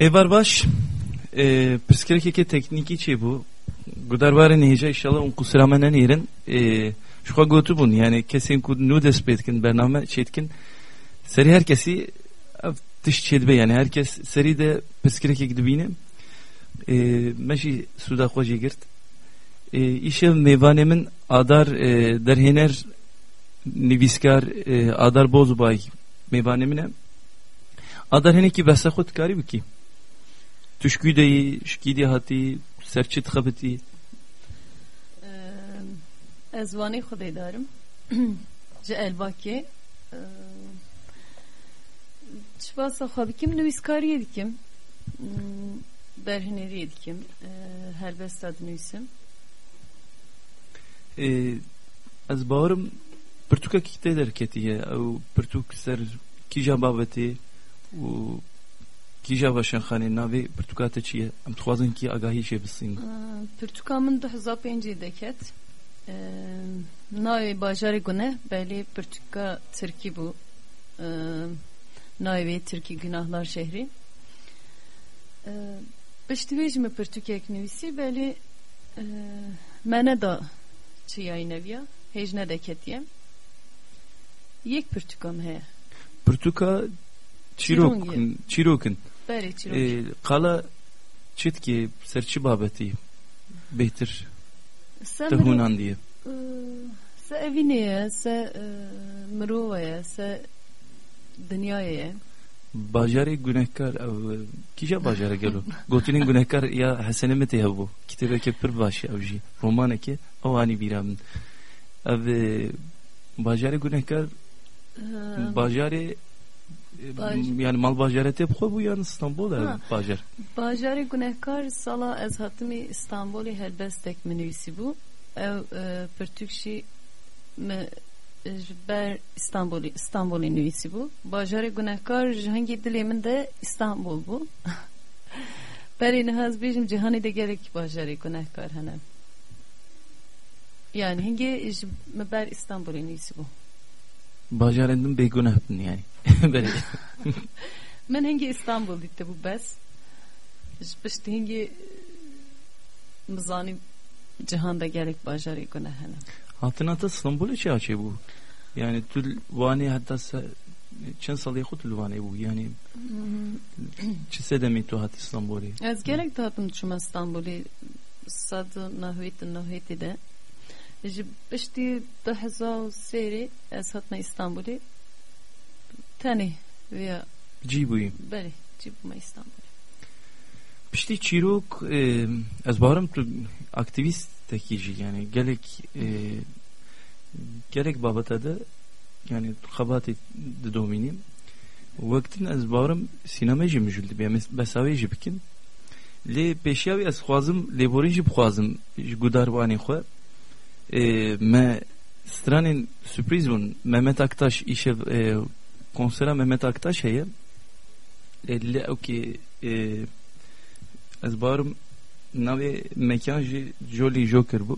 Evar baş e, pirskereke tekniki çi bu. Gudar bare nehice inşallah un kusramenen yerin e, şu gotu bun yani kesin ku nu despetkin bername çetkin. Seri herkesi tiş çedbe yani herkes seri de pirskereke gidibine e, meşi suda hoca girt. E, işe meyvanemin adar e, derhener niviskar e, adar bozbay meyvanemine. Adar heneki besa khud kari biki tuşkuy deyi şkidi hati serçit xabiti ez vanê xwedê darim ji elbakê ji basa xwe bikim nivîskariyê dikim berhineriyê dikim helbesta dinivîsim ez bawerim pirtûkekî tê derketiye ew pirtûk ser kîja babetê û pirtûka te çi ye? Em dixwazin kî agahî çê bisîn pirtûka min du hezar pêncî deket. Navê bajarê Guneh belê pirtûka Tirkî bû. Navê Tirkî Günahlar wê jî me pirtûkek nivîsî belê me neda çiyayê neviya? Hêj nedeketiye yek pirtûkam heye pirtûka çîrok çîrokin berê çîrok qala çitkî ser çi babetî bêhtir te hûnan diye se evînê ye se mirova ye se dinyayê ye bajarê gunehkar ew kîja bajara gelo gotinên gunehkar ya hesenê me tê hebû kitêbeke pir baş ew jî romaneke ew anî bîra min ev bajarê gunehkar bajarê yani mal bajarete bixwe bû yan İstanbul ev bajar bajarê gunehkar sala ez hatimi İstanbolê helbestek min nivîsî bû ew pirtûk jî me ji ber İstanbolê İstanbolê nivîsî bû bajarê gunehkar ji hingê dilê min de İstanbul bû berê nihaz bêjim cihanê de gelek bajarê gunehkar hene yani hingê ji me ber İstanbolê nivîsî bû bajarên din bêguneh bin yani hingê İstanbul dîte bû bes ji piştî hingê mizanî cihanda gelek bajarê guneh hene hatına ta İstanbul'e çi açê bû yani tu wanê heta çend salê xwe tu li wanê bû yani çi sedemê tu hatî İstanbulê ez gelek dihatim çûme İstanbulê sad nahwêt nahwêtê de. Ji piştî du hezar sêrê ez hatime İstanbulê veya cî bûyî berê cî bûme İstanbulê piştî çîrok ez barim tu aktivîstekî jî yani gelek gelek babeta de yani xebatê didomînim wektin ez barim sînemê jî mijûl dibe besavê jî bikin lê pêşiya wî ez xwazim lêborî jî bixwazim ji gudarbanê xwe me stranên sürpriz bûn Mehmet Aktaş îşev konsera Mehmet Aktaş heye li ewkê ez barim navê mekan jî Jolly Joker bû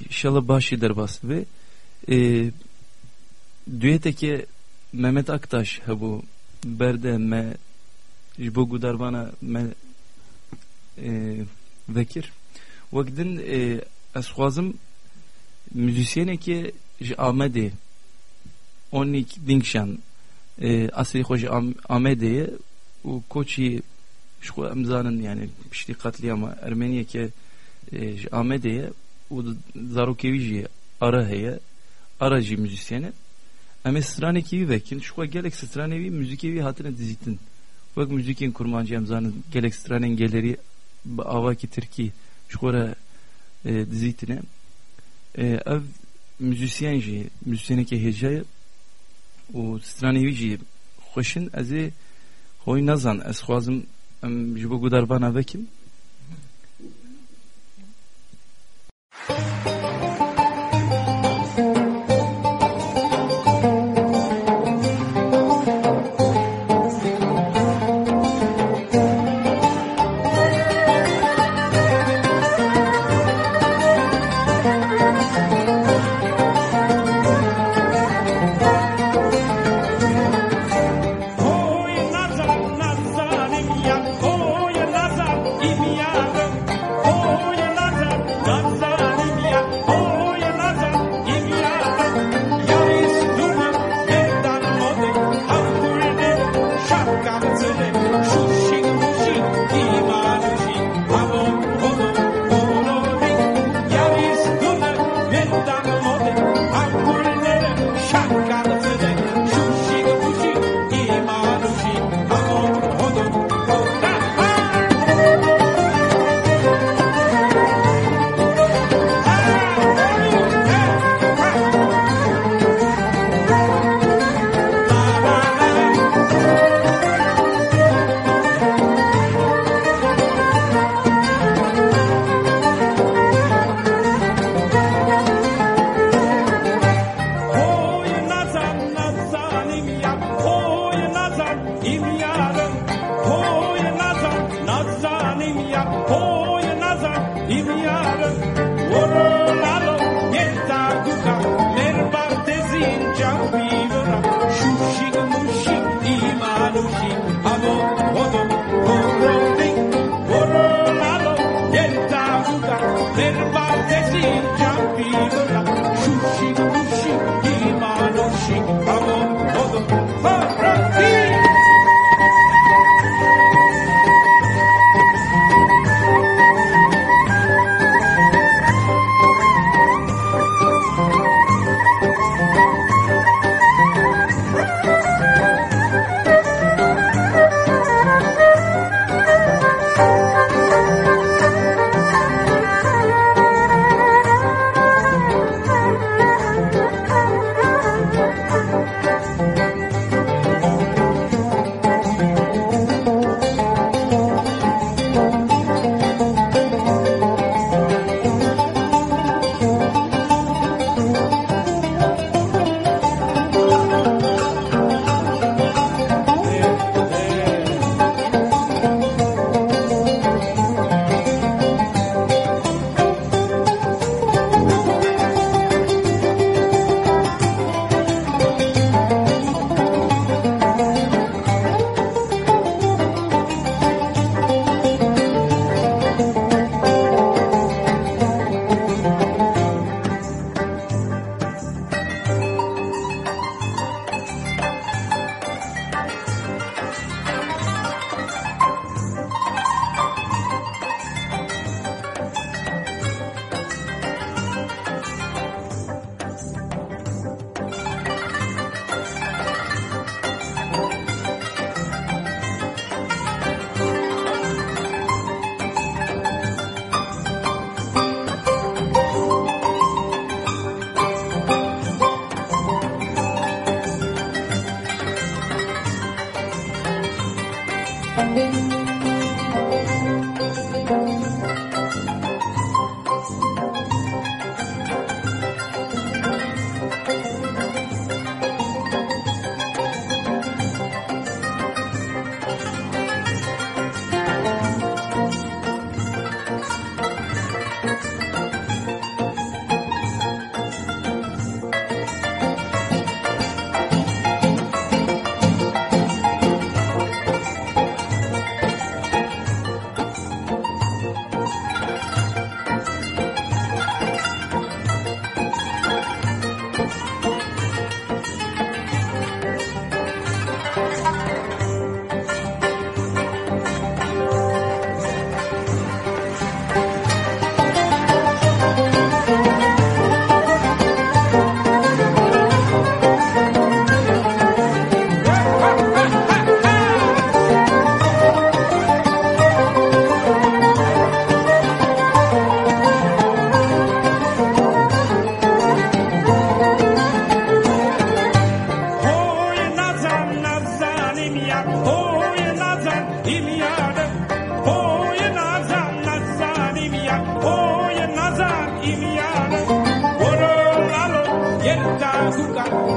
İnşallah başî derbas ve e, düeteke Mehmet Aktaş hebû berde me ji bo gudarvana me e, vekir. Wekdin e, ez xwazim müzisyenekê ji Amedê onî dingşan e, asrî xwe ji Amedê û koçî ji xwe em zanin yani piştî qatliyama Ermeniyeke e, ji Amedê ye û zarokevî jî ara heye ara jî müzisyene em ê stranekî wî vekin xwe gelek müzikê wî hatine dizîtin wek müzikên kurmancî em zanin gelek stranên gelerî bi avakî tirkî ji xwe re dizîtine ev müzisyen jî müzisyenekê hêja ye û stranê wî jî xweşin ez ê xwe nezan ez xwazim em ji bo gudarbana vekim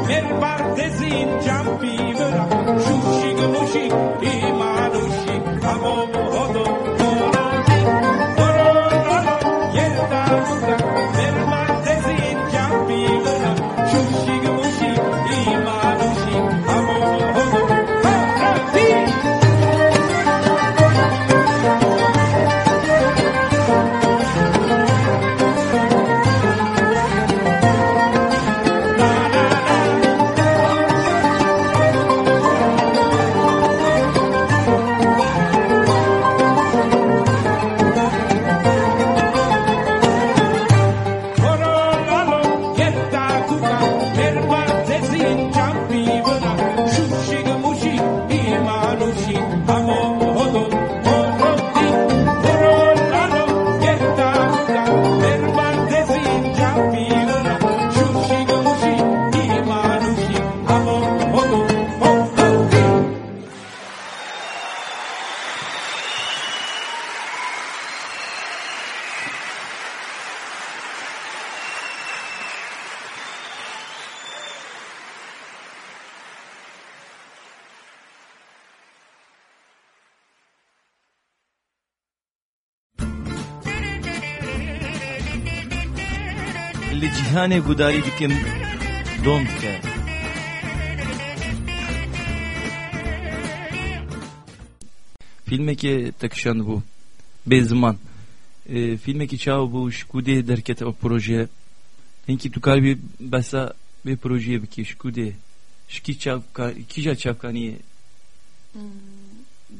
El parte in champi. جیهان گوداری بکەم دۆم بکە filmeki takışan bu bezman e, filmeki çav bu şkude derket o proje Hinki tu kalbi besa bir projeye biki şkude şki çavka kija çavkani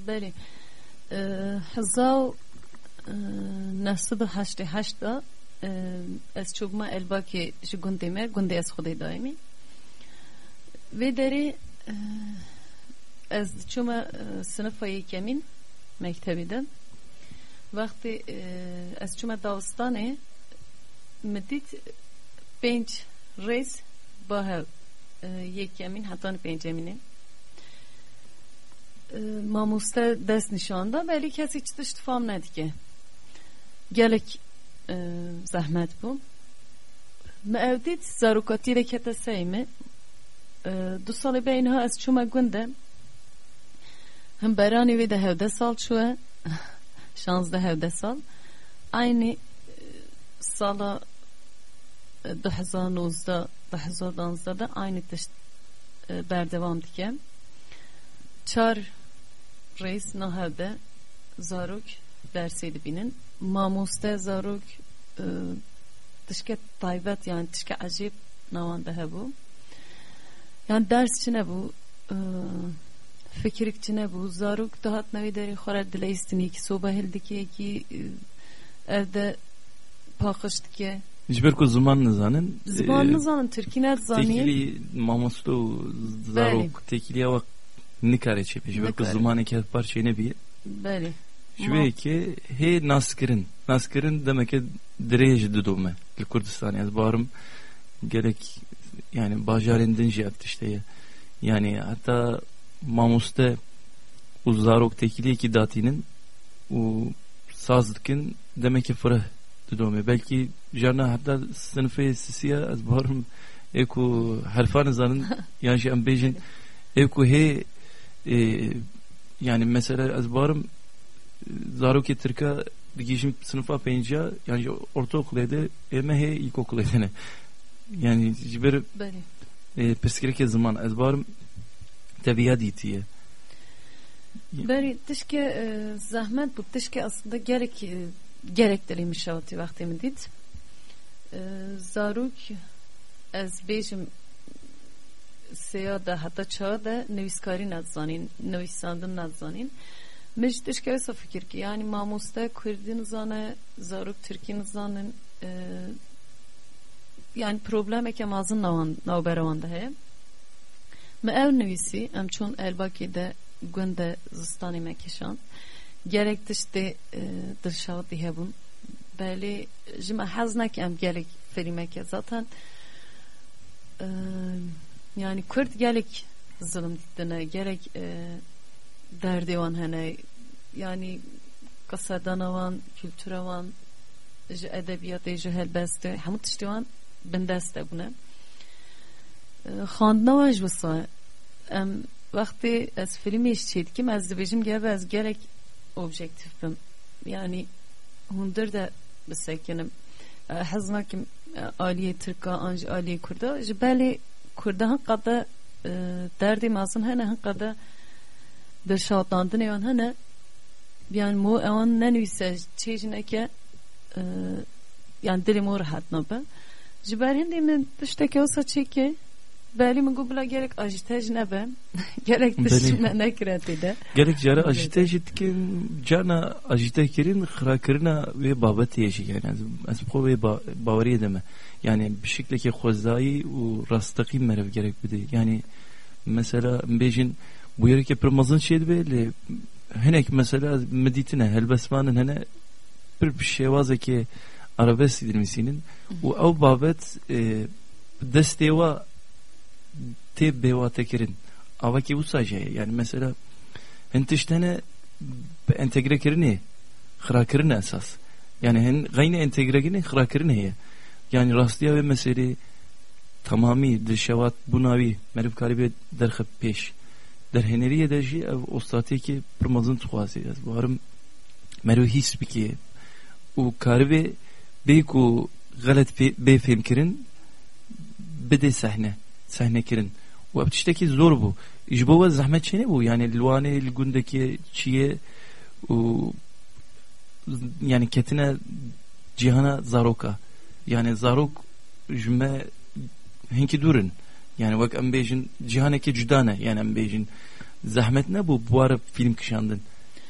بله هزار نسب هشت هشتا از چوبما البا که شو گنده مر گنده از خودی دائمی و داری از چوما سنف یکمین مکتبی دن. وقتی از چوما داستانه مدید پنج ریز با یکمین حتی پنجمینه mamusta dest nişanda belli kes hiç dış tifam nedike. Gelek e, zahmet bu. Meevdit zarukati rekete seymi. E, du salı beynha ez çuma günde hem berani ve de hevde sal çuğa şans da hevde sal. Aynı e, sala 2019'da 2019'da da aynı tişt berdevam dikem çar reis nahevde zarok dersi binin e, tişke taybet yani tişke acip navanda hebu yani ders çine bu e, fikrik çine bu. Zarok dahat nevi deri xorar dile istini ki soba hildiki ki e, evde pakıştike Jber ku zaman nizanın Zaman nizanın Türkiye zaniye. Tekili mamustu zarok tekiliye vak nikare çepi. Jber ku zaman ki parça ne bir Beli He naskirin. Naskirin demek ki direğe düdüme. Kurdistan yani barım gerek yani bajarindin yaptı işte ya. Yani hatta mamuste uzarok tekili ki datinin o sazlıkın demek ki fırı düdüme. Belki jarna hatta sınıfı sisiye az barım eko harfan zanın yani şey ambejin eko he e, yani mesela az barım Zaruki Türk'a digişim sınıfa penca yani ortaokul ede eme he ilkokul edene. Yani e, peskireke zaman az barım tabiat itiye. Beri tişke e, zahmet bu tişke aslında gerek e, gerektiriymiş şavati vaktimi dit. Zaruk az bejim seyada hatta çağda neviskari nadzanin, nevisandın nadzanin. Kevsa fikir ki yani mamusta Kurdin zane, zaruk Türkin zanın e, yani problem eke mazın navan navberavanda heye. Me ev nevisi em çun elbaki de günde zistani mekişan gerek dişte e, dışavat dihebun beli jima haznak em gerek ferimeke zaten. E, yani Kürt gerek zulüm dittine gerek e, derdi van hene yani kültüre van ji edebiyatı ji helbeste hemut tişti van bindeste bune xandina van ji wisa em vakti ez filmi iş çeydikim ez dibêjim gebe ez gerek objektif bim yani hundir de bisekinim heznakim aliye Türka anj aliye Kurda ji belê Kurda hakkada derdi mazın hene hakkada در شاداندن ایان هنه بیان مو ایان ننویسه چیجنه که yani dili mor rahat nabı. Jiber hindi min tişteki olsa çeki Beli min gubla gerek ajitej nebe gerek tişme ne kiratide. Gerek jara ajitej itkin cana ajitej kirin khrakirina ve babet yeşi yani az bu ve bavariye deme. Yani bir şekilde khozai u rastaki merev gerek bir de. Yani mesela bejin bu yere ki pırmazın şeydi böyle henek mesela meditine helbesmanın hene bir şey var ki arabesk edilmesinin. O av babet e, desteva te beva tekirin ava ki bu sadece yani mesela hentiştene entegre kirini hırakirin esas. Yani hen gayne entegre kirini hırakirin heye. Yani rastlıya ve mesele tamami dışavat bunavi merif karibe derhep peş در هنریه در جی او استاتی که پرمازن تخوازی از بارم مرو هیس بکی و کاربه بیکو غلط بی فهم کرن بده صحنه صحنه کرن و اب تشتکی زور بو اجبو زحمت چنه بو yani Luane Lgun'daki çiye و yani ketine cihana zaroka yani zarok jme hinki durun yani bak em bejin cihaneke cüdane yani em bejin zahmet ne bu? Bu ara film kışandın.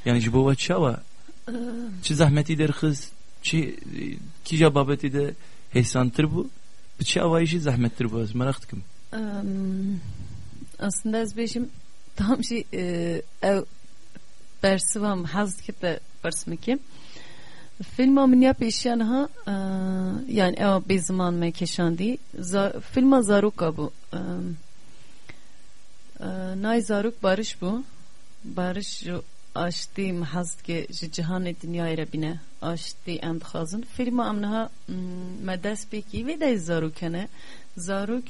Yani jibo çava çi zahmeti der kız çi ki cevabeti de hesantır bu. Çi avayışı zahmettir bu merak ettim. Aslında ez bejim tam şey ev bersivam haz kipe bersmeki فیلم من یا پیشیان ها yani ev bir zaman me keşandi filma zaruka bu nay zaruk barış bu barış aştı mahazd ke ji cihan dünya rabine aştı em dixazin filma em niha me dest pêkî vê de zarok hene zarok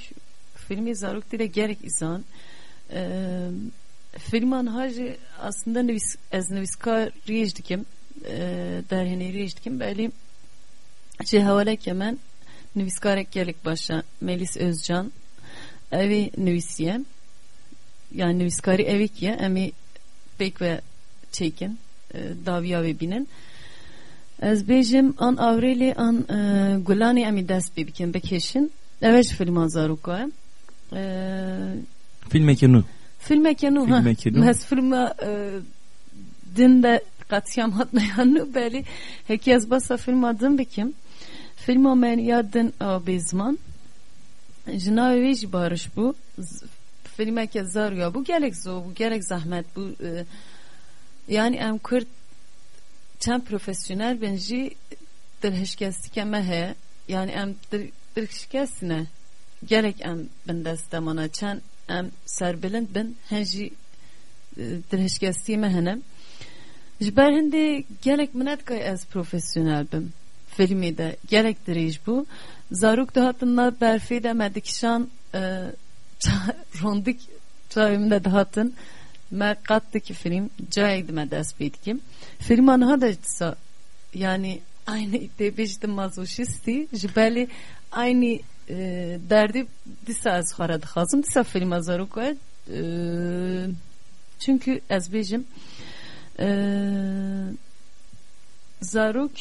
filmê zarok tîre gerek izan filman ha jî aslında nivîs ez nivîskar rêj dikim در هنری kim بلی چه حوالek hemen nüviskarek gelip başa Melis Özcan evi nüvisiye yani nüviskari evikiye emi pek ve çekin daviya ve binin Ez bejim an avreli an e, gulani emi dest bibikin bekeşin evet film azaruka e, filmekenu filmekenu ha mes filma e, din de قطعا hatnayanı beli heki az basa film adım bikim film men yadın bezman jinavi barış bu filme ke zar ya bu gerek zo bu gerek zahmet bu e, yani em kurt çem profesyonel benji dilhişkesti keme he yani em dilhişkestine gerek em ben destemana çen em serbilind bin henji dilhişkesti mehenem Jiber hindi gelek minet kay ez profesyonel bim. Filmi de gerek dirij bu. Zaruk da hatınla berfi de medikşan e, rondik çayımda da hatın merkattaki film caydı medes bitkim. Film anha da yani aynı tebejde mazoşisti jibeli aynı e, derdi disa az xaradı xazım disa film azaruk e, çünkü ezbejim zarok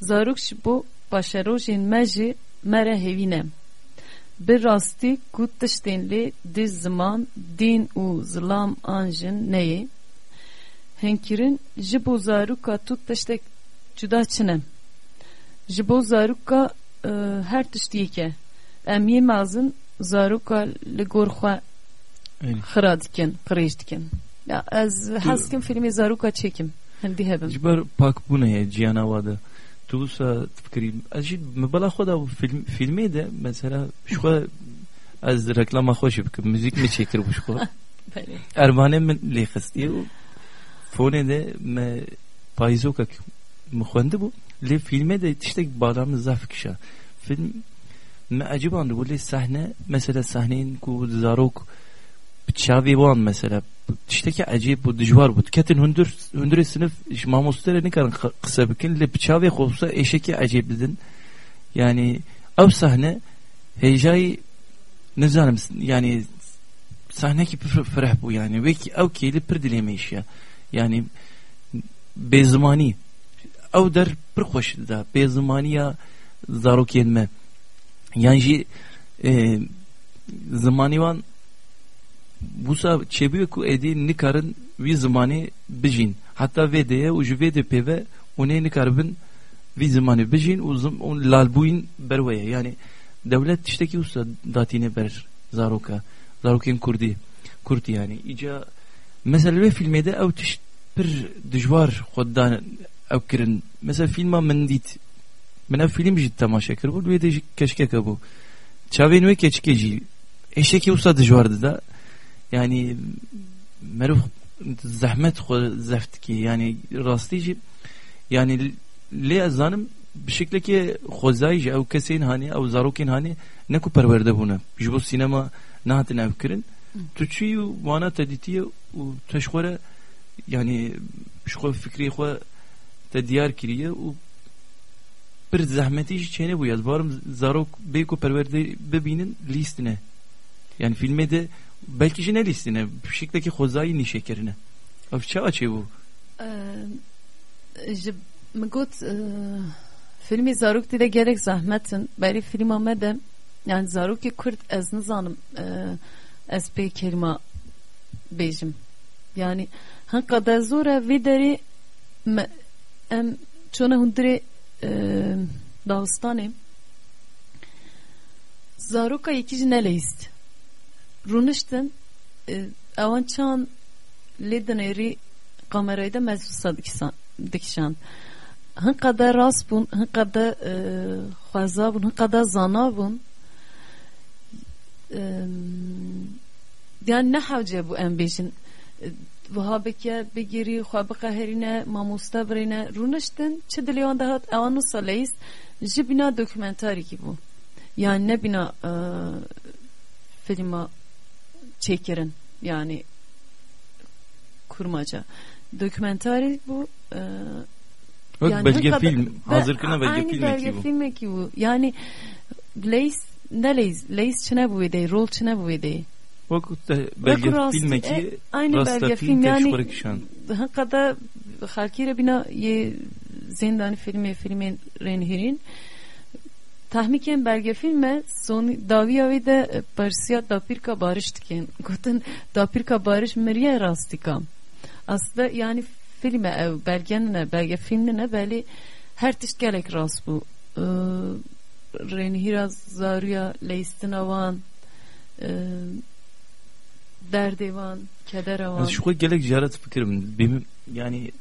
zarok bu başarojin meji mere hevine bir rasti ku tiştên diz zaman din û zilam anjin neyê. Henkirin ji bo zaroka tu tiştek cuda çine. Ji bo zaroka e, her tiştiyeke. Em yê mezin zaroka li gor xwe xira dikin qirêj dikin аз хасkim filmi Zaruka çekim. Handi hebim. Jibar pak bu ne ciyana vada. Tulusa fikrim. Az jid mebala xoda film filmi de mesela şu kadar از رکلام خوشی بکن موزیک می چکر بوش خود اربانه من لیخستی و فونه ده من پایزو که مخونده بو لی فیلمه ده تشتک بادام زف کشه فیلم من عجیب آنده بود لی صحنه مثلا صحنه این که زاروک بتشافي وان مثلا تشتكي عجيب ودجوار بود كتن هندر هندر sınıf mamustera ne kadar kısa bir gün bıçağı olsa eşeki acayip dedin yani av sahne heyecai ne zalim yani sahne ki ferah bu yani ve ki av ki bir dilemeyiş ya yani bezmani av der bir hoş da bezmaniya zarok yenme yani e, zamani van busa çebiye ku edi nikarın vi zamanı bijin. Hatta vedeye u ju vede peve une nikarbin vi zamanı bijin u on lalbuin berweye yani devlet tişteki usta datine ber zaroka zarokin kurdi kurdi yani. İca mesela ve filmede ev tiş bir dijvar xoddan ev kirin. Mesela filma min dit min ev film jid tamaşa kir bu ve de keşke bu. Çavên ve keçkeci eşeki usta dijvardı da yani meruf zahmet zeft ki yani rastî yani lê ez zanim bi şekilekê xwezayî ji ew kesên hanî ew zarokên hanî neku perwerde bûne. Ji bo sînema nehatin ev kirin. Tu çûyî û wana te dîtiye û te ji xwe re yani xwe fikrê xwe te diyar kiriye û bir zehmetî jî çêne bûye. Ez barim zarok bê ku perwerde bibînin lîstine. Yani filmê de belki jenelistine pişikteki hozayı ni şekerine. Çava çe bu? ji min got filmê zarokê de gerek zahmetin berî filma me de yani zarokê Kurd ez nizanim ez pê kelima bêjim yani hin qede zor e vê derê em çona hundirê Dağıstanê zaroka yekî ji neleyîst rûniştin ewan çan lê dinêrî kamerayı da meclisa dikişand hin qede rast bûn hin qede xweza bûn hin qede zana bûn yani ne hewce bû em bêjin Vahabeke begiri xwe biqeherîne mamosta birîne rûniştin çi dilê wan de hat ewan wisa leyîst ji bîna dokumentarîkî bû yani ne bîna filma çêkirin yani kurmaca. Dokumentari bu e, Bak yani belge kadar- film. Hazır kına belge aynı film belge eki bu. film eki bu. Yani leys ne leys leys çine bu vede rol çine bu vede. Bak da belge rast- film e, eki aynı rasta belge film yani hakikaten halkire bina ye zindani filmi filmin renhirin tahmiken belge filme son daviya ve de Persiya dapirka barış diken gotun dapirka barış meriye rastikam aslında yani filme ev belgenine belge filmine beli her tiş gerek rast bu ee, renhira zaruya leistinavan e, derdevan kederevan Az şu gelek jarat fikrim. Benim yani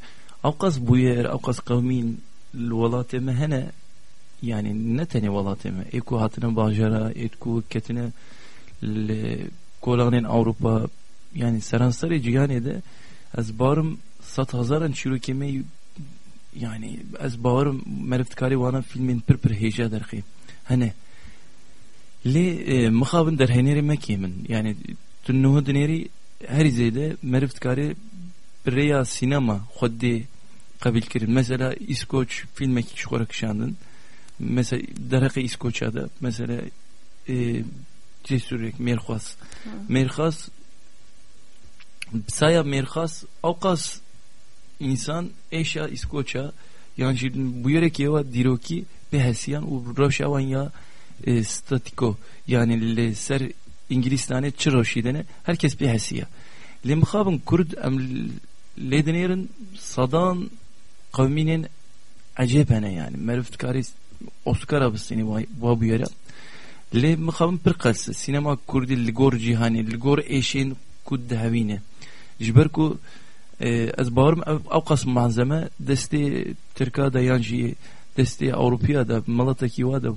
avkas bu yer avkas kavmin الولاة ما هنا يعني نتني ولاة ما إيكو هاتنا باجرا إيكو كتنا كولانين أوروبا يعني سرانسري جياني ده از بارم سات هزارن شروع كمي يعني از بارم مرفت كاري وانا فيلمين پر پر هيجا درخي هنا لي مخابن در هنيري مكي من يعني تنوه دنيري هر زيده مرفت كاري بريا سينما خدي قبل كريم مثلا İskoç filmek şu olarak şandın mesela Daraka İskoç'ada mesela e, Cesurek Merkhas Merkhas saya Merkhas Avkas insan eşya İskoç'a yani şimdi bu yere ki eva diroki behesiyan u roşavan ya e, statiko yani le ser İngilistane çıroşidene herkes bir hesiya le mukhabın Kurd em ledenerin sadan kavminin acebene yani Оскаровсини ва буяра ле михавам пир қарса синема курди ли гор ҷиҳанӣ ли гор эшин ку давине ҷибер ку аз баворм ав қасм манзама дасти тиркада ян ҷи дасти аврупияда милатаки ва да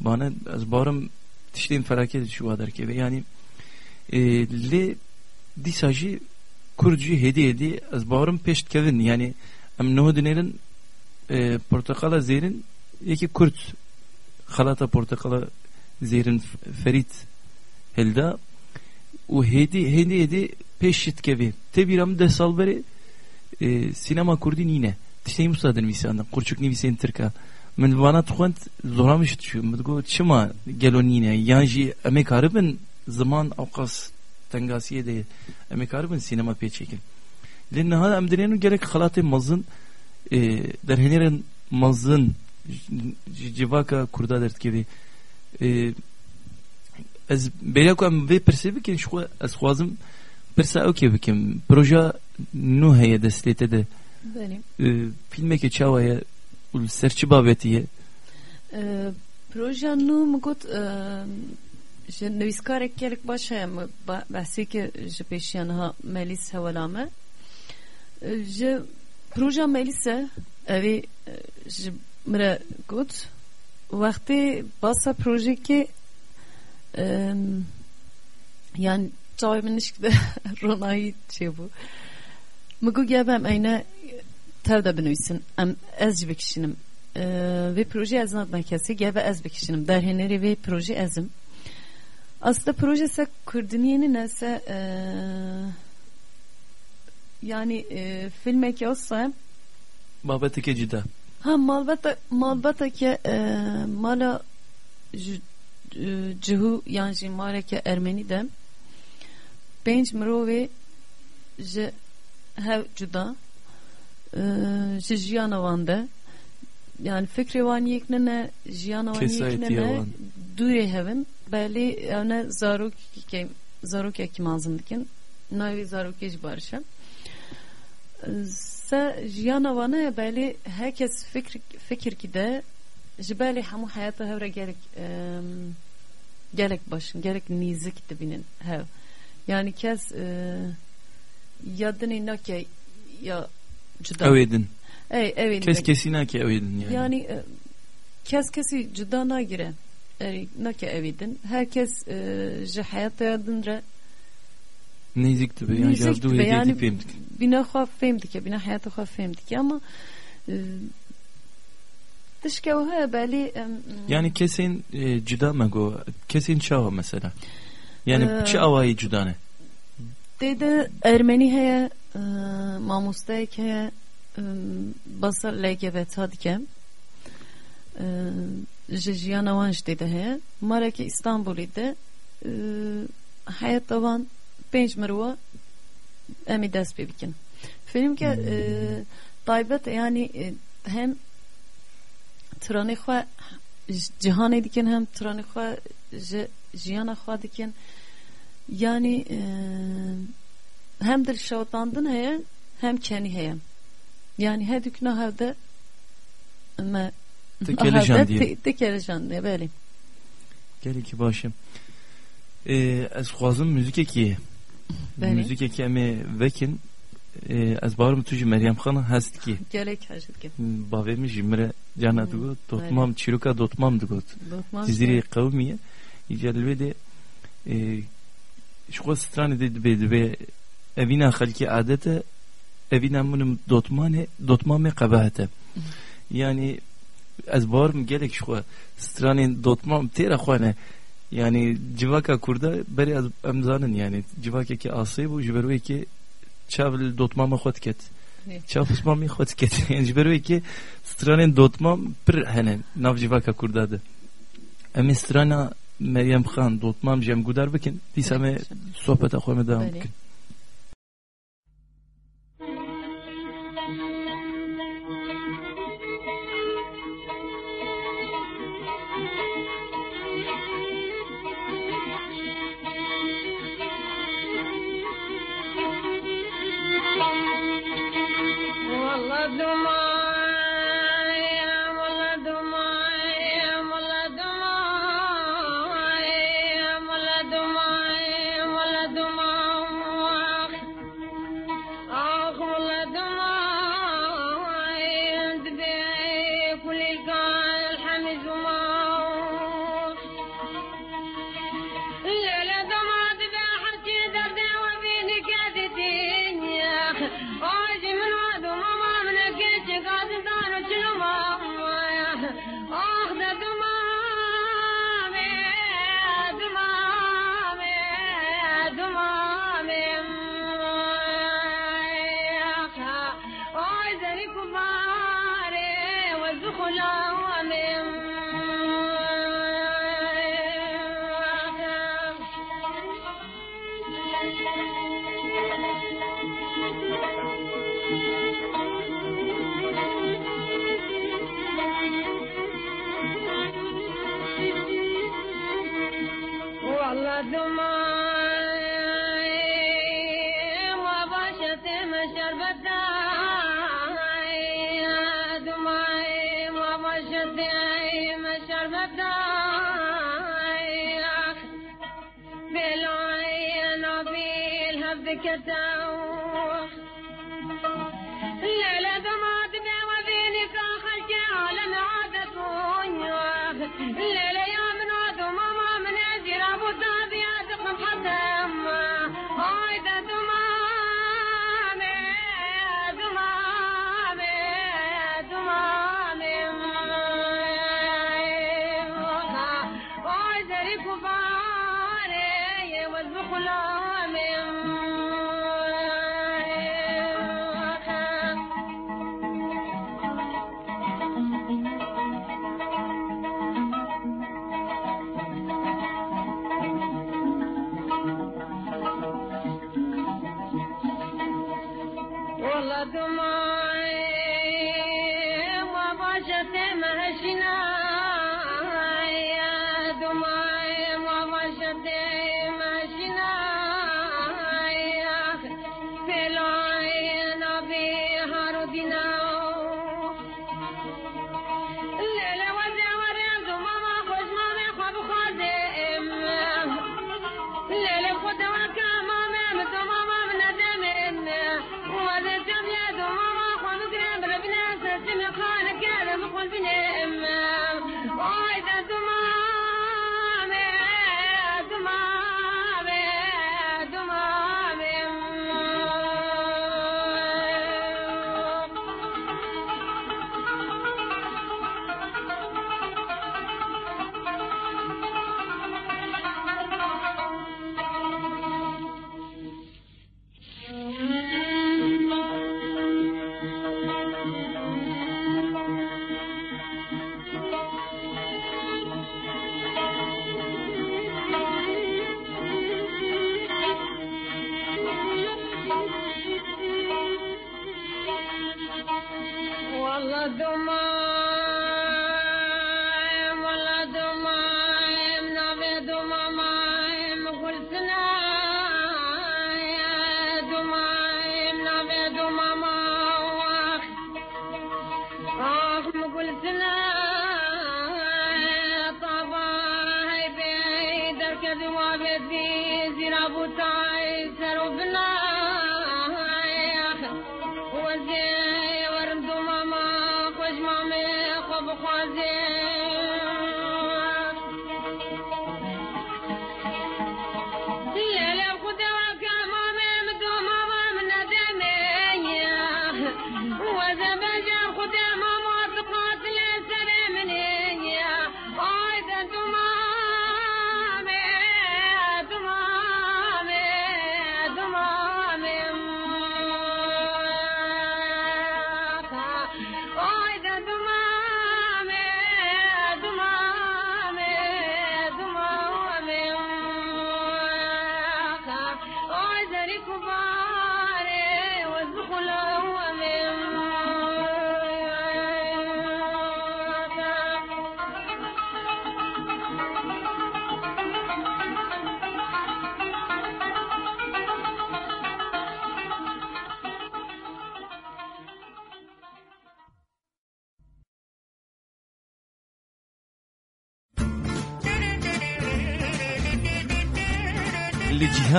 бана аз баворм тиштин фаракет шува дар кеве яъни ле диса ҷи курдҷи ҳеди ҳеди аз баворм пешт кевин яъни ам ноҳ динерин портақала зерин e, portakala zerin iki kurt halata portakala zerin ferit helda o hedi hedi hedi peşit kevi tebiram de salberi e, sinema kurdin yine tişteyim usadın visandan kurçuk ni visen Türka من bana tuhant zoramış şu mudgo çima gelon yine yanji emek haribin zaman avkas tengasiye de emek haribin sinema pe çekin لأن هذا أمدنين gerek خلاطي mazın e, derheniren mazın civaka kurda dert gibi e, ez belak am ve persebi ki şu az xwazim persa okey bikim. Proje nu heye destete de. Benim e, filmeke çavaya ul serçi babetiye e, proje nu mu got ji nivîskarek gelek baş heye mi? Behsê ki ji pêşiyan ha Melis hewelame. E, ji proje Melis'e evê ji mire got wextê basa projekê yani çavê min nişkide ronayî çêbû min got gel em eyne tev de binivîsin em ez jî bikişînim vê proje ez nadime kesî gel ez bikişînim derhênerê vê proje ezim. Aslında proje se kurdiniyeni ne se yani e, filmeki olsa babeteke cida ha malbata malbata ke e, mala cihu yani jî maleke Ermenî de pênc mirovê ji hev cuda ji jiyana wan de yani fikrê wan yek ne jiyana wan yek ne duyê hevin belê ew ne zarokekê zarokekî mazin dikin navê zarokê ji barişe se jiyana wan belê herkes fikr fikir de ji belê hemû heyata hevre gelek gelek başın gelek nîzik dibînin hev yani kes ya dinê nake ya cüda. Ew edin. Ey ev Kes kesî nake ew edin yani. Yani kes kesî cüda nagire. Ey nake ev edin. Herkes ji hayata din re نيزك تبين جردو هديتي فهمتك بنا خاف فهمتك بنا حياتي خاف فهمتك ama تشكوها بالي يعني كسين جدا ماجو كسين شاو مثلا yani çi e, avayı cüdane dedi Ermeni heye mamustayk heye basar LGBT hadikem e, Jejiyan Avanj dedi heye Maraki İstanbul'de hayat avan 5 ئەمی دەست پێ بکەن فیلمکە تایبەت ینی هەم ترانێ خوا جیهانێ دیکەن هەم ترانێ خوا ژیانە خوا دیکەن ینی هەم دلشەوەتاندن هەیە هەم کەنی هەیە ینی هەدوکنە هەودە me Tekelejandiye. Tekelejandiye böyle. Gelin ki başım. Ee, ez kuazım müzik eki müzikekî em ê vekin e, ez barim tu ji Meryem xana hest dikî. gerek hacet ki Bavê min jî min re cana Hmm, digot dotmam çîroka dotmam digot. Dokmaz Cizîrê qewmiye îca li wê de e, ji xwe stranê de dibe dibe evîna xelkê adet e evîna min dotmanê dotmamê qebehet e. Yani civaka kurda berê ez em zanin yani. Civakekî asê bû ji ber wê kê çav li dotmama diket Ne? çav pismamê xwe diket yani ji ber wê kê stranên dotmam pir hene nav civaka kurda de em ê strana Meryem Xan dotmam jem gudar bikin dîsa me sohbeta xwe me devam bikin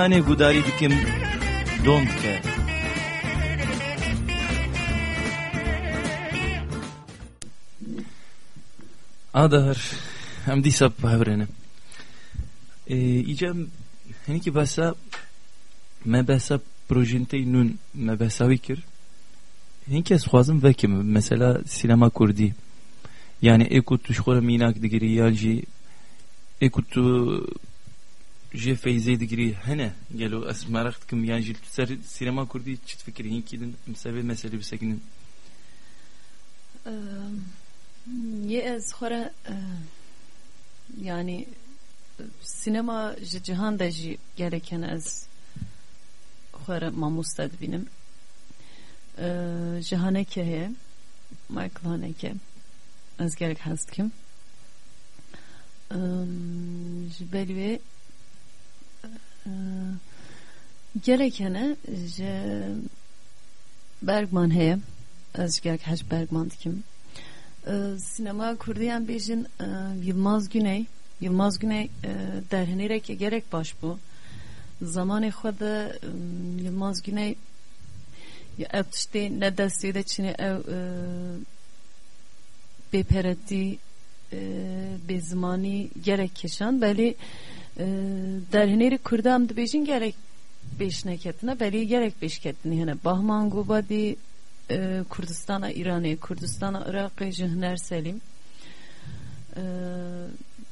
li cîhanê gudarî dikim don dike Adar em dîsa hevrene îcem henekî behsa me behsa projenteyê nûn me behsa wî kir hin kes xwazim vekim mesela sinema kurdî yani êku tu ji xwe re mînak جي فايزي دقري هنا قالوا اسمع رختكم يعني جيل سر سينما كردي تشت فكري هين كده مسبب مسألة بسكن يأز خورا yani sinema ji cihan de jî gereken ez xwere mamoste dibînim ji haneke heye Michael Haneke ez gerek hez dikim ji belî wê gerekene ji Bergman heye ez gerek hez Bergman dikim sinema kurdiyan bêjin Yılmaz Güney. Yılmaz Güney derhenêrek gerek baş bu. Zamanê xwe de Yılmaz Güney ev tiştê ne destê de çîne ev bêperetî bêzimanî gerek kişan belî derhenêrê Kurda em dibêjin gerek pêşneketine belî gerek pêşketinî hene Bahman Gobadî Kurdistana İranê Kurdistana Iraqê ji huner selîm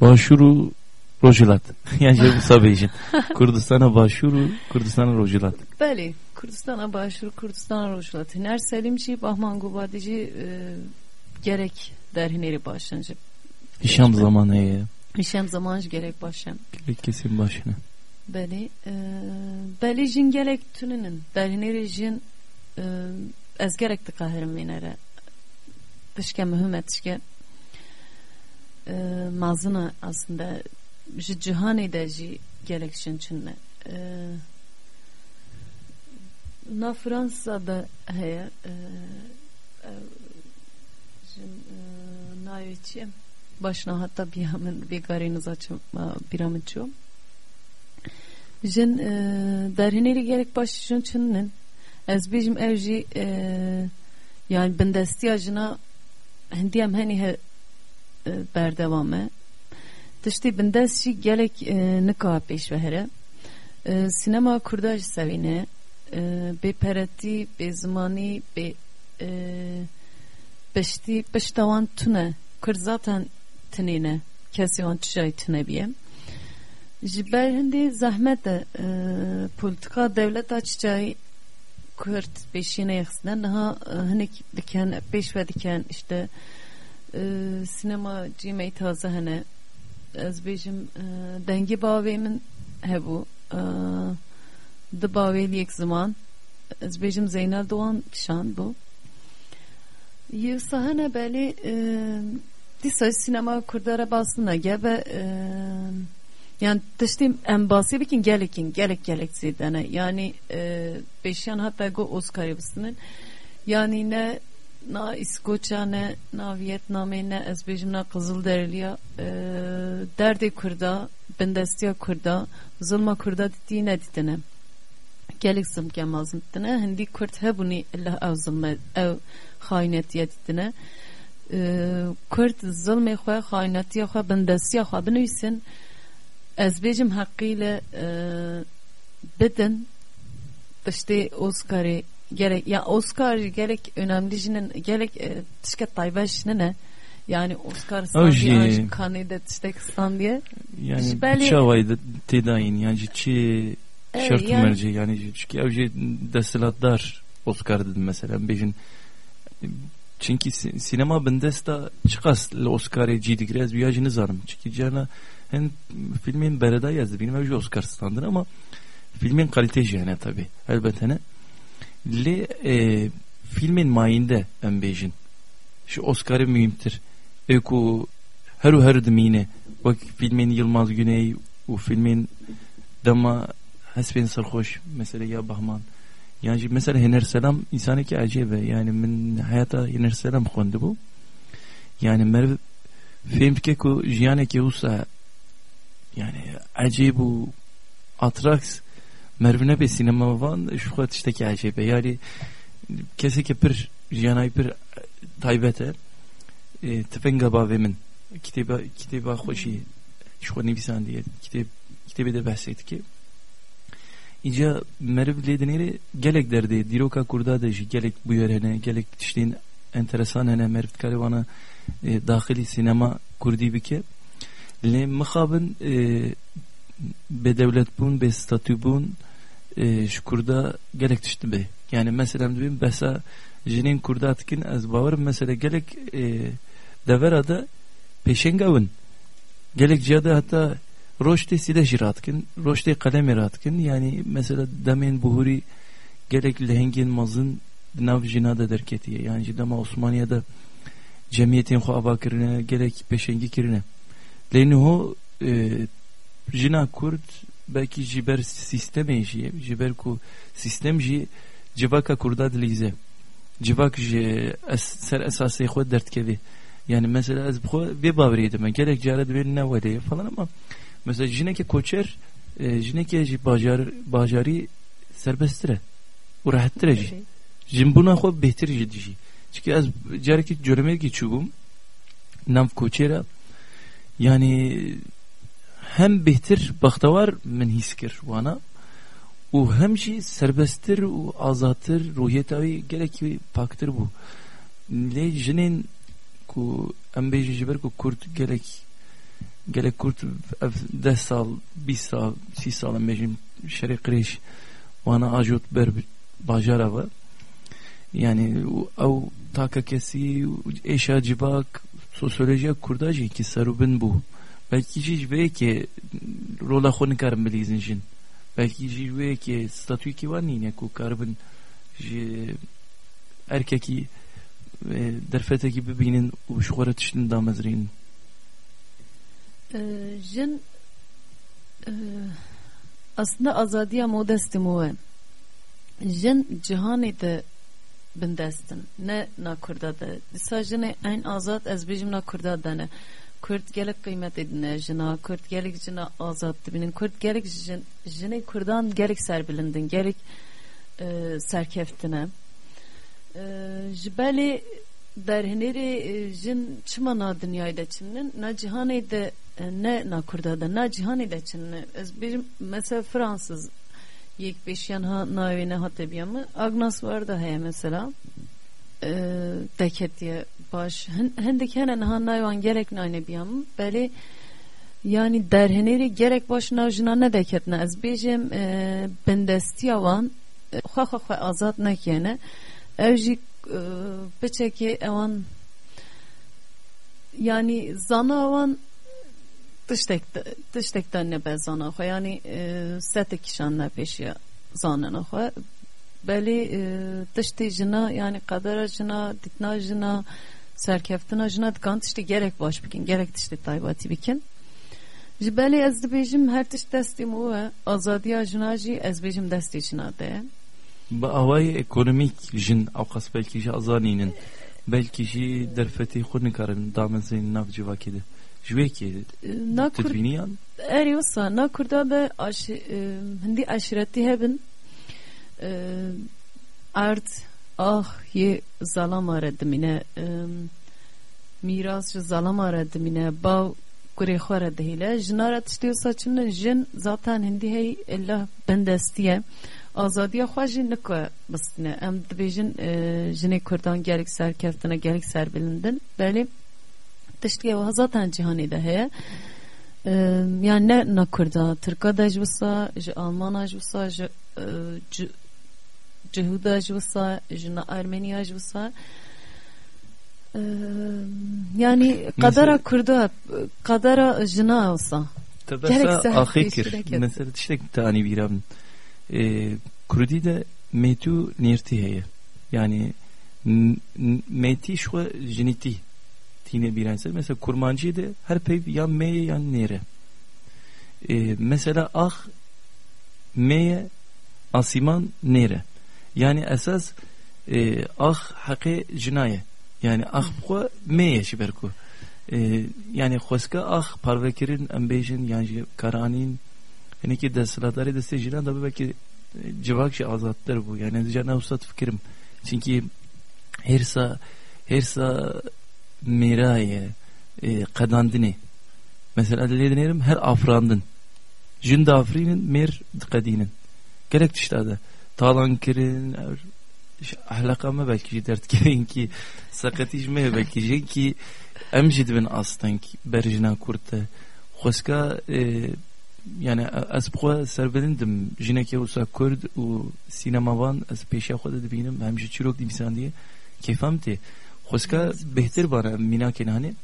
başuru rojilat. Yani şey sabêjin Kurdistan'a başuru Kurdistan'a rojilat. Belê Kurdistana başuru Kurdistana rojilat. Huner selîm jî Bahman Gobadî jî gerek derhinêrê başin ji Hişam zamanı ye Hişam zaman jî gerek başin kesin başına. Belê belê jin gelek tuninin derhinêrê jin ez gerek dikahirim wênere tişke mühim tişke e, mazına aslında ji cihanê de jî gelek şinçin me e, na Fransa da heye e, e, jin e, navê çi ye başna hatta bir hemen bekarîniz açım bir hemen çiyorum jin e, derhinêrî gerek baş jin çinin ez bêjim ev jî e, yani bindestiya jina hindiyem he e, berdewam e tiştî bindest jî gelek e, nika pêş ve here. Sinema kurda ji sevîne e, bêperetî bêzimanî bê e, piştî pişta wan tune. Kurd zaten tune biye ji ber hindî zehmet de e, politika devleta çiçayî kurd peşine yaxsine niha hinek diken peş ve diken işte e, sinema cimey taze hene ez bêjim e, dengê bavê min hebû e, di bavê yek ziman ez bêjim Zeynel Doğan kişan bû yê sahene belê dîsa sinema kurdara basına ge ve e, yani tiştî em basî bikin gelekin gelek gelek zêdene yani e, beşyan hatta go Oscar'ı bistinin yani ne na İskoçya ne na Vietnam'e ne ez bejim na Kızılderiliya e, derdi kurda bendestiya kurda zulma kurda dittiği ne ditine gelek zım gemazın ditine hindi kurt hebuni illa ev zulme ev hainetiye ditine e, zulme xwe hainetiye xwe bendestiya xwe binüysin ez bejim hakkıyla e, bidin. İşte Oscar'ı gerek ya Oscar gerek önemli jinin gerek e, tişket taybaş ne yani Oscar sandiye kanıda tiştek sandiye yani belli çavaydı tedayin yani çi şart yani, merci yani çünkü evci destilatlar Oscar dedim mesela. Bejin çünkü sinema bindesta çıkas Oscar'ı cidigrez bir yajını zarım çünkü cana hem filmin bereda yazdı. Benim evci Oscar standır ama filmin kalitesi yani tabi elbette ne? Li e, filmin mayinde em bejin. Şu Oscar'ı mühimtir eku heru her dimine bak filmin Yılmaz Güney o filmin dama hasbin sarhoş mesela ya bahman yani insanı ki acebe yani min hayata Hener Selam kondu bu. Yani merv film ke ku jiyane ke usa yani acayip bu atraks mervine be sinema van şu kat işte ki acayip. Yani kese ke bir jiyanay bir taybete e, tefenga bavemin kitaba kitaba hoşi şu nivisan diye kitap kitabı da bahsetti ki İca merv ledineri gelek derdi diroka kurda da gelek bu yerine gelek tiştiğin enteresan hene merv karivana e, dahili sinema kurdi bike. Le mıhabın e, be devlet bun be statü bun e, şu kurda gelek tişti be yani mesela diyeyim besa jinin kurda atkin az bavarım mesela gelek e, deverada peşengavın gelek cihada hatta roşte sile jiratkin roşte kalem iratkin yani mesela demin buhuri gerek lehengin mazın nav jinada derketiye yani cidama Osmaniye'de cemiyetin xo abakirine gerek peşengi kirine. Leniho e, jina kurd belki jiber sisteme jiye jiber ku sistem ji civaka kurda dilize. Civak ji es, ser esası xo dertkevi. Yani mesela ez bu bir bavriydim gerek bir ne veli falan ama mesela jineke koçer e, jineke bacar bacari serbesttire u rahattire ji. Jin buna xo behtir ji diji çünkü az careki göreme geçubum nav koçera yani hem behtir baktavar men hiskir wana u hem şey serbesttir u azattır ruhiyetavi gerek paktır bu le jinin ku em ji ber ku Kurd gelek gelek Kurd ev deh sal bîst sal sî sal em bêjin şerê qirêj wana ajot ber bajara ve yani ew taka kesî êşa civak sosyolojiya Kurda ki serûbin bû belki jî ji vê ki rola xwe nikarin bilîzin jin belki jî wê ki statûyekî wan nîne ku karibin ji erkekî u şuara tiştin damezrin. Ee, jin e, aslında azadiya modesti mu jin cihanê de bindestin ne na kurda de. Disa jinê en azad ez bêjim na kurda de ne. Kurd kıymet edine jina Kurd gelek jina azad dibinin Kurd gelek jin jinê kurdan gelek serbilindin gelek e, serkeftine e, jibeli derhineri e, jin çima na dünyayda çinnin na cihanê de ne na kurda da na cihanê de çinnin ez bêjim mesela Fransız yek beşyan ha navine hatebiyamı Agnas var da heye mesela. E, deket diye baş hendek henen ha nayvan gerek nayne biyamı beli yani derheneri gerek baş navjina ne deket ne? Ez bejim e, bendestiya van xwe xwe xwe azad nekene ev jî e, piçekê ewan yani zana ewan tiştek tiştek de nebe zana xwe yani e, setekîşan ne pêşiya zanena xwe belê e, tiştê jina yani qedera jina dîtna jina serkeftina jina dikan tiştê gerek baş bikin gerek tiştê taybatî bikin. Ji belê ez dibêjim her tişt destê me we azadiya jina jî ez bêjim destê jina de. Ba avayê ekonomîk jin awqas belkî ji azanînin belkî jî derfetê xwe nikarin damezên de aş e, hindî aşiretî hebin e, erd ah yê zalama re dimîne e, mîras ji zalama re dimîne bav kurê xwe re dihêle jina re tiştê wisa çimne jin zaten hindî hey Allah bendestiye azadiya xwe jî nikwe bistine em dibêjin jinê kurdan gelek serkeftine gelek serbilindin belê cîhanê de heye e, yani ne na kurda Tirka de ji wisa ji Almana ji wisa ji ci- Cihuda ji na Ermeniya ji wisa E, yani kadara kurda kadara jina wisa Tebessa Gerekse axê pêşî kir neket. mesela tiştek tanî bîram e, Kurdî de mêtû nêrtî heye yani n- n- mêtî bîran ser mesela kurmancî de her peyv yan mêye yan nêre e, mesela ax mêye asîman nêre yani esas e, ax heqê jinaye yani ax xwe mêye ji ber ku. E, yani xweska ax parvekirin em bêjin yan ji karanîn hinekî desthilatdarê destê jinan da belki civak jî azadtir bu. Yani ez jana wisa fikirim. Çünkü hersa hersa miraye e, qedandinê mesela lê dinêrim her afrandin jin dafrînin mêr diqedînin gelek tişta de talan kirin ew ji ehlaka me belkî jî derdkevin ki seqetî ji me ye belkî jî ki em jî dibin asteng ber jina kurd te xweska e, yani ez bixwe serbilindim jinekê wisa kurd û sînemavan ez pêşiya xwe de dibînim hem ji çîrok dîmîsan diye kêfam tê xweska bêhtir bana em mînakên hanê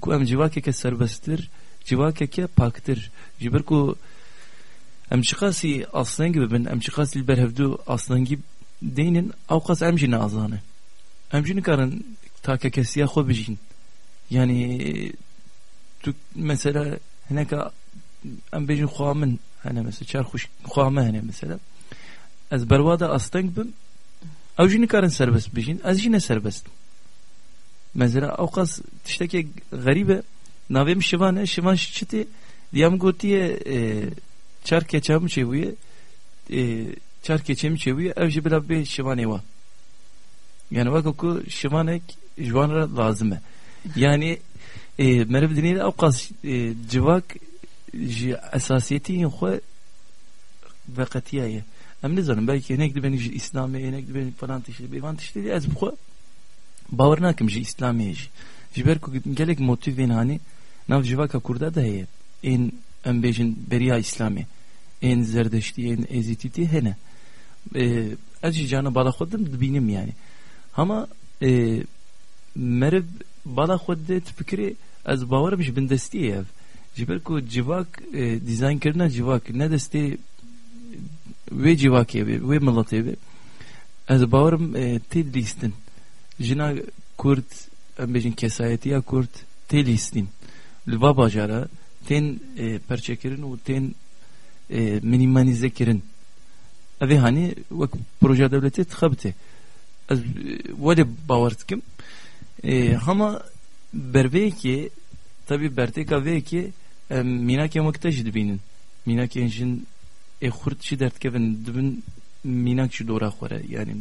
ku em civakeke serbesttir civakeke paktir. Ji ber ku em çi qasî asleng bibin em çi qasî li ber hevdû aslengî deynin ew qas em jî nazane. Em jî nikarin takekesiya xwe bijîn. Yani tu mesela hineka em bêjin xwe min hene mesela çar xweş xwe me hene mesela ez berwa da asteng bim ew jî nikarin serbest bijîn ez jî ne serbest mesela ew qas tiştekê gerîb e navê min şivan e şivan çi tê diyam gotiye e, çar keçem çêbûye ew jî bila bê şivanê wa yani wek ku şivanek ji wan re lazim e yani e, meriv dinê de ew qas e, civak ji esasiyetiyên xwe veqetiya ye em nizanim belkî hinek dibin ji İslamê hinek dibin falan tiştê bêvan tiştê dî ez bixwe bawer nakim ji? İslamê jî ji. Ber ku gelek motivên hanî nav civaka kurda da heye ên em bêjin beriya İslamê ên zerdeştî ên ezîtîtî hene. E, ez jî cana bala dim dibînim yani. Ama e, meriv bala xwe de fikirê ez bawerim ji bin destiyê ev. Ji ber ku civak e, dîzaynkirina civak ne destê wê civakê be wê miletê be ez bawerim e, tê dilîstin jina Kurt em bejin kesayetiya Kurt tê lîstin li va bajara tên perçekirin û tên e, minimalize kirin ev ê hanî wek proje devletê dixebite ez welê bawer dikim hema berveyekê tabii bertêka vê yekê em mînakên wek te jî dibînin mînakên jin ê xurt jî derdkevin dibin mînak ji dora xwe re yani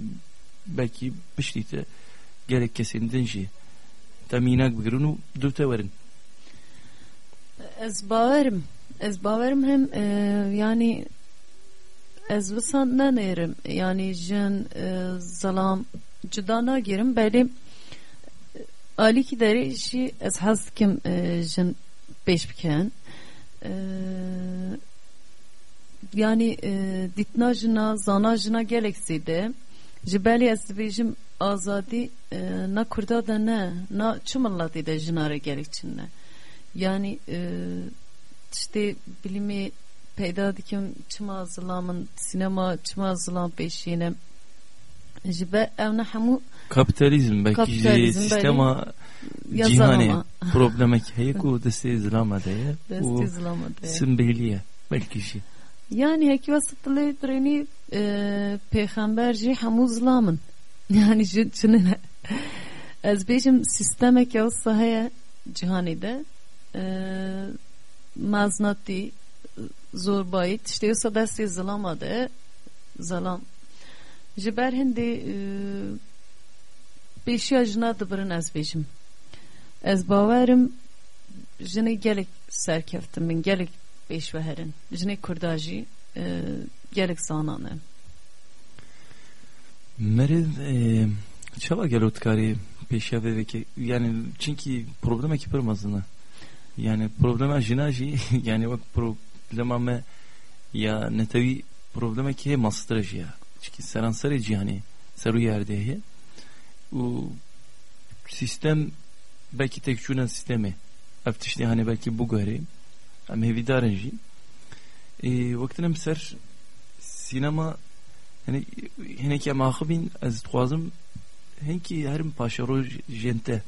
belkî piştî te gelek kesên din jî. Te mînak bigirin û du te werin. Ez bawerim. Ez bawerim hem e, yani ez visan nenêrim yani jin e, zalam cuda nagirim. Belê alîkî derê jî ez hez e, jin pêş bikin. E, yani e, dîtna jina zana jina ji belê ez dibêjim azadî e, na kurda da ne na çi milletê de jinare gelek çin ne. Yani e, işte bilimi peyda dikim çima zilamın sinema çima zilam peşine. Ji be ev ne hemû kapitalizm belki sistema ya cîhanê problemek heye ku destê zilama de. Ye desti û zilama de. simbêliye belki jî Yani heki vasıtlı treni e, jî hemû zilamın. Yani ji çinine. Ez bêjim sistemek ya sahaya cihanê de e, maznatî zorbayî tiştê wisa destê zilama de zalam ji ber hindê e, pêşiya jina dibirin ez bêjim ez bawerim jinê gelek serkeftin min gelek pêşveherin jinê kurda jî e, gelek zanan e meriv e, çava gelo dikarî pêşiya vê vekê yani çünkü problemekî pir mezin e yani problema jina jî yani wek problema me ya netewî problemekî hê mastir jî ya çünkü seranserê cîhanê serû yerdê heye û sistem belki tek şuna sistemi. Ev tiştî hani belki bu görê em hêvîdarin jî hani axibîn ez dixwazim hinkî herim paşeroj jên te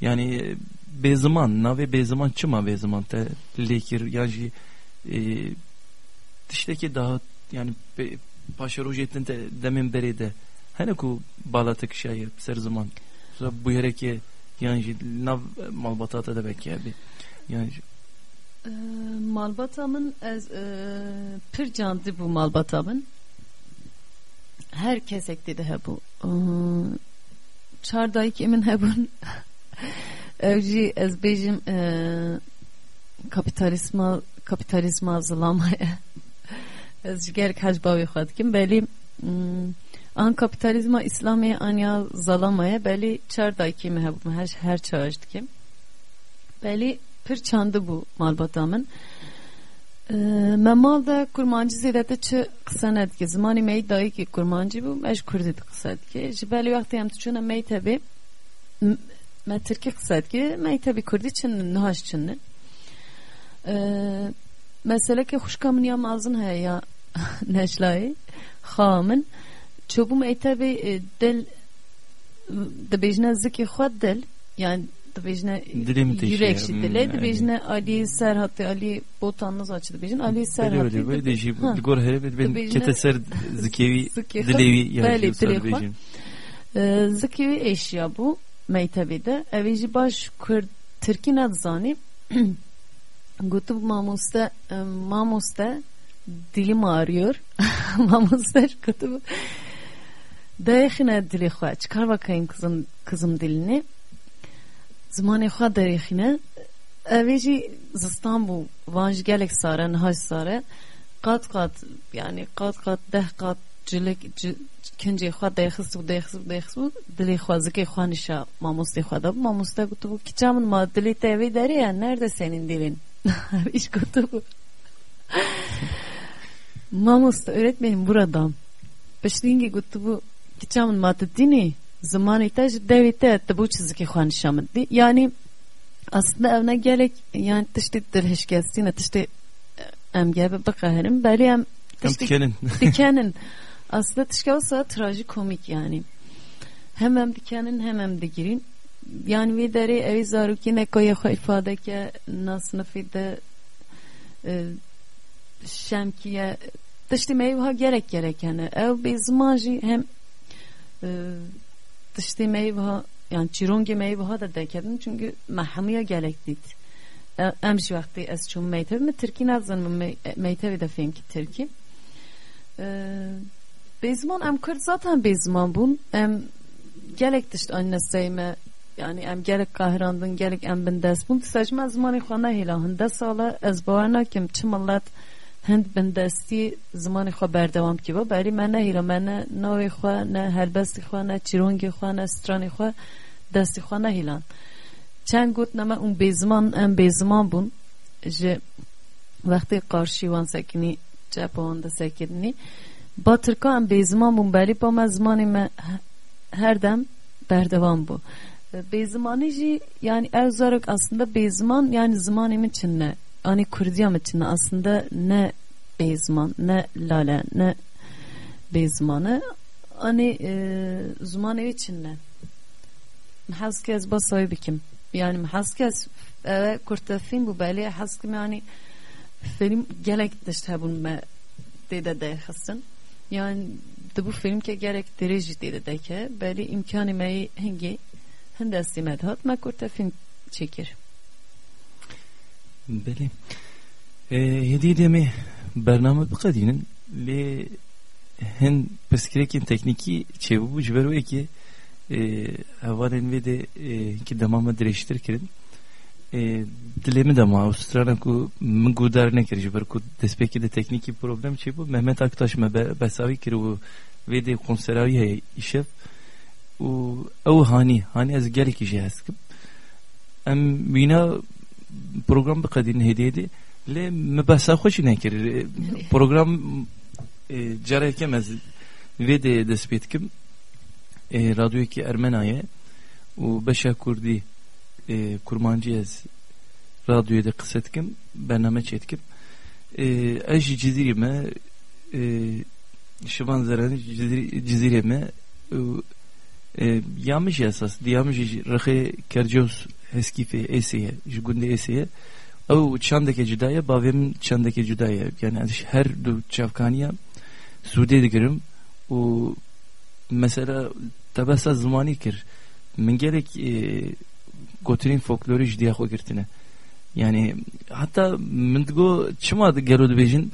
yani e, bêziman navê bêziman çima bêziman te lêkir yan jî e, tiştekî daha yani be- paşerojê din te demên berê de. Hene ku bala te kişaye ser Sonra bu yerekê yan jî nav malbata te de belki abi. Yani malbatamın ez e, pir candı bu malbatamın. Her kesek dedi he bu e, çardayık emin hebun evci ez bejim e, kapitalizma kapitalizma zılamaya ez gerek hacbavi xwed kim belî mm, an kapitalizma İslamiye anya zalamaya belî çardayık emin hebun her her çağış dikim belî pir çandı bu malbatamın ee, me mal da kurmancı zêdete çi qisa nedike zimanê me yî dayî ki kurmancı bû me ji kurdî diqise dike ji belê wextê em diçûne mektebê m- me tirkî qise dike mektebî kurdî çin nihaş çinne ee, meseleke xuşka min ya mazin heye ya neşlayê xa min çûbû mektebê e, dil dibêjine zikê yani Dilim teşi yürek ya, şi hmm, dile yani. dibêjine Ali Serhat'ı Ali Botanınız açı dibêjin Ali öyle böyle de jî Ha. li gor herê ben Dibêjine- kete ser zikevî Zikê xwe dilêwî ya belê, jî sar dilê xwe. dibêjin Ee, zikî eşya bu mektebede evê jî baş Kurd Tirkî nedzanî gotu mamoste e, mamoste dilim ağrıyor. Mamoste gotu derexine dili çıkar bakayım kızım kızım dilini zimanê xwe derexine evê jî zistan bû van jî gelek sare nihaş sare qat qat yani qat qat deh qat cilek ci- kincê xwe dexist û dexist û dexist û dilê xwe zikê xwe nişa mamostê xwe da bû mamoste gotu bû kiça min ma dilê te evê derê ya nerede senin dilin iş gotu bû mamoste öğretmenim burada Piştîngê gotibû kiça min ma tu zimanê te ji devê te tu bû çi zikê xwe nişa min dî yani aslında ev ne gerek yani tiştê dilhişkestîne tiştê em gebe biqeherin belê em em dikenin dikenin aslında tişke olsa trajikomik yani. Hem hem dikenin hem hem digirin. Yani ve deri evi zaruki ne koya ifade ke nasnıfı da e, şemkiye. Tişti meyva gerek gerekene ev bir zmaji hem dişli meyve yani çirongi meyve da dekedim çünkü mahamiye gelekdik. Emş vakti ez çum meytev mi Türkiye nazın mı e, meytev de fenki Türkiye. Bezman em kırd zaten bezman bun. Em gelek dişli anne seyme yani em gelek kahrandın gelek em bin dest bun. Sejme zamanı xana hilahın da sala ez bağırna kim çimallat. Çimallat هند بندستی زمان خواه بردوام کی با بری من نه هیرا من نه ناوی خواه نه هلبستی خواه نه چیرونگی خواه نه سترانی خواه دستی خواه نه هیلان. چند گوت نما اون بیزمان ام بیزمان بون. جه وقتی قارشیوان سکنی وان دا سکنی با ترکا ام بیزمان بون بری با ما زمانی من هر دم بردوام بون بیزمانی جی یعنی اوزارک اصلا بیزمان یعنی زمانی من چنه ani Kurdiya metini aslında ne Beyzman ne Lale ne Beyzman'ı ani e, zaman ev içinde. Mehazkez basayı bikim. Yani mehazkez e, kurtafin bu belli hazkim yani film gelek dişte bunu me dede de hasın. Yani de bu film ke gerek derece dede de ke belli imkanı meyi hengi hindesi medhat me kurtafin çekir. بله هدي دمي برنامج بقدين ل هن بس كريكين تكنيكي çevu bu jberu eki هەوارên vê de ki dema me dirêjtir kirin dilê min de ma Avustralyana ku min gudar nekir ji ber ku destpêkê de teknîkî problem çêbû Mehmet Aktaş me besavî kir û vê de konseravî heye îşev û ew hanî hanî ez gelekî jê hez kim em wîna program biqedîn hêdiyê de lê me besa xwe jî nekir program carekê ez vê de dest pê dikim e, radyoki Ermenaye u beşa kurdi e, kurmancı ez radyoya da kısetkim bername çetkim e, eji cizirime e, şivan zarani cizirime e, yamış esas diyamış rahe kercos heskife eseye jgunde eseye. او çandaki cüdaya bavim çandaki cüdaya. Yani her du çavkaniya sude digirim u mesela tabasa zamanı kir. Min gerek e, gotirin folkloru jdiya xo girtine yani hatta min digo çima gero dibêjin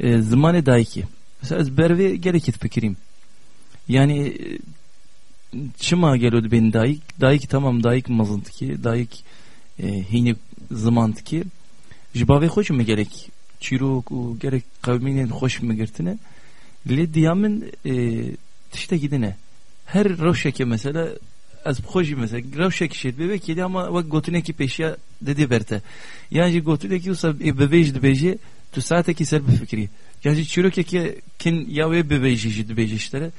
e, zamanê dayikî mesela ez bervê gelekî difikirim yani e, çima gelo dibên dayik dayik tamam dayik mezintiki dayik e, hînî zimantiki ji bavê xwe jî me gerek çîrok û gerek qewmînên xweş me girtine lê diya min e, tiştekî dine her roşeke mesela az xoji mesela roşek şet bebek yedi ama vak gotuneki peşya dedi verte. Yani gotuneki usa bebej bebeji tu saate ki ser bir fikri. Yani çürük ki kin ya ve bebeji jid beji işte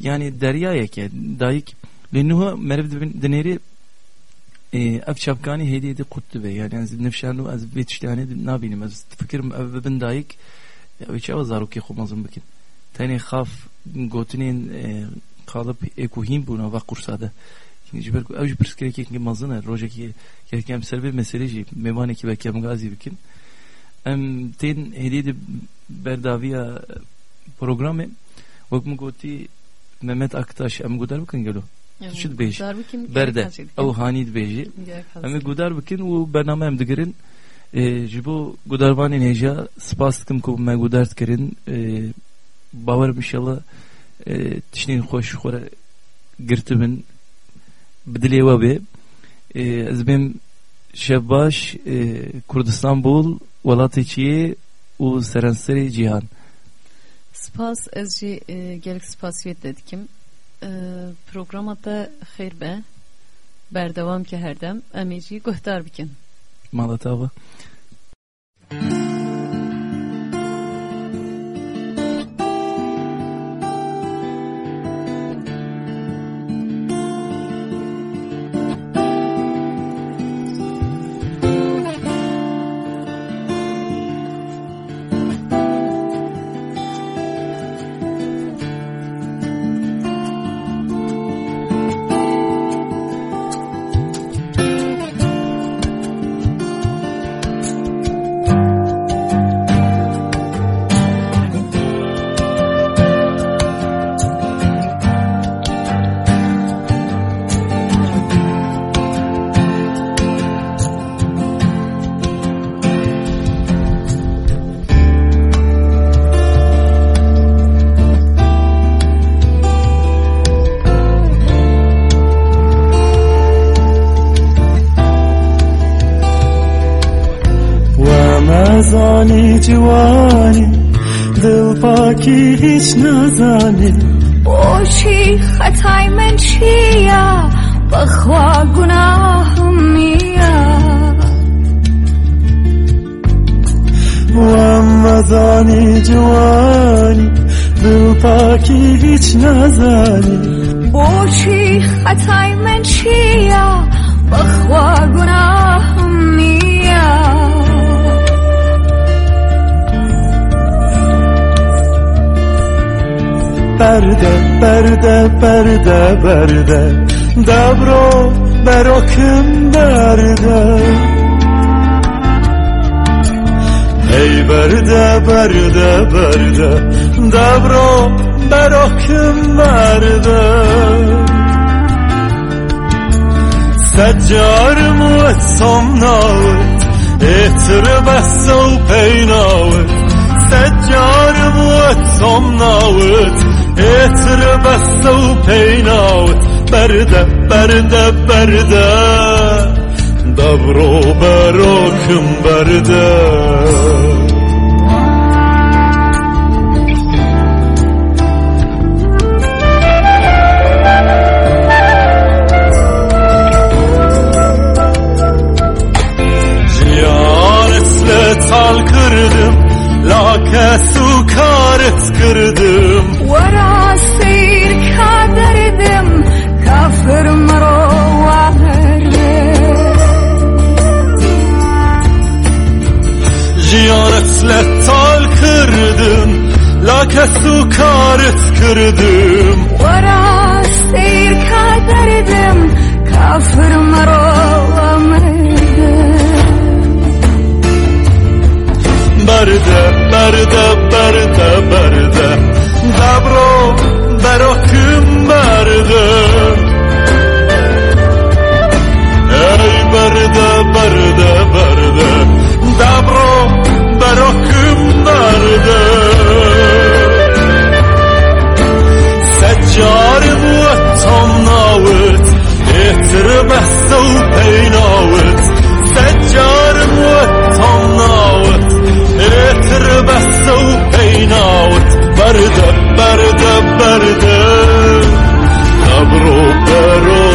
Yani derya ya ki dayık lenuha merv deneri ev çapkani hediye de kuttu be yani az nefşanu az vetiştani nabinim az fikrim ev ben dayık ya ve çava zaruki xumazım bikin. Tani khaf gotunin kalıp ekuhim buna ve kursada. Şimdi jiber ku avj perskere ki ki mazına roje ki ki kem serbe mesele ji memane ki ve kem gazi bikin. Em ten hediye berdaviya programı وقت گوتی Mehmet Aktaş em gudar bikin gelo şu bej berde. ew hanî dibêjî em ê gudar bikin û bername em digirin e, ji bo gudarvanên hêja spas dikim ku me gudar dikirin e, bawer mişela e, tiştên xweş xwe re girtibin bi dilê we bê ez bêm şevbaş kurdistan bol welatê çiyê û serenserê cîhan سپاس از جی gelek spasiyet dedikim programata xeyr be berdevam ki her dem emici gohtar bikin Malatava نزانی جوانی دل پاکی هیچ نزانی باشی خطای من چیه؟ بخوا گناهم نیه و هم نزانی جوانی. دل پاکی هیچ نزانی باشی خطای perde, perde, perde, perde. Dobro bär och bärde Hej bärde, bärde, bärde Dobro bär och bärde Sätjar mot somnavet Etrbäs och pejnavet Sätjar mot somnavet اتر بس و پیناوت برده برده برده دبرو براکم برده Jiyan tal kırdım Lake su karet kırdım Lake su karet kırdım ورا سیر کدردم کافر مرا وهرده Berde, berde, berde, berde Lord.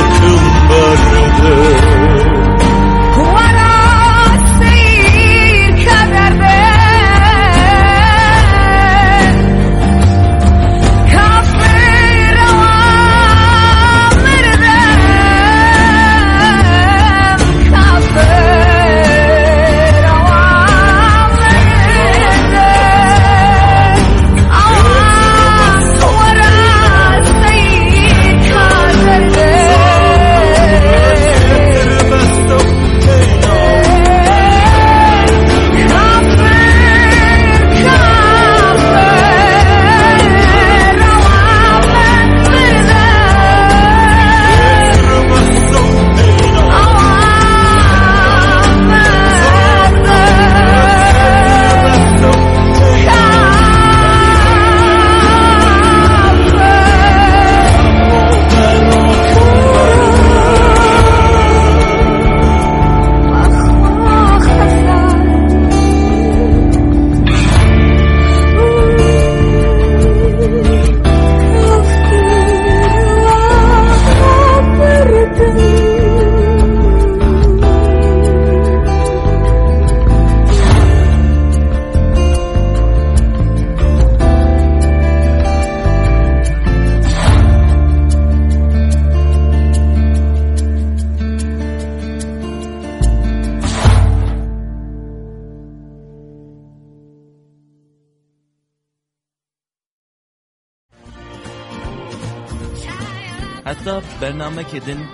Bahçe'nin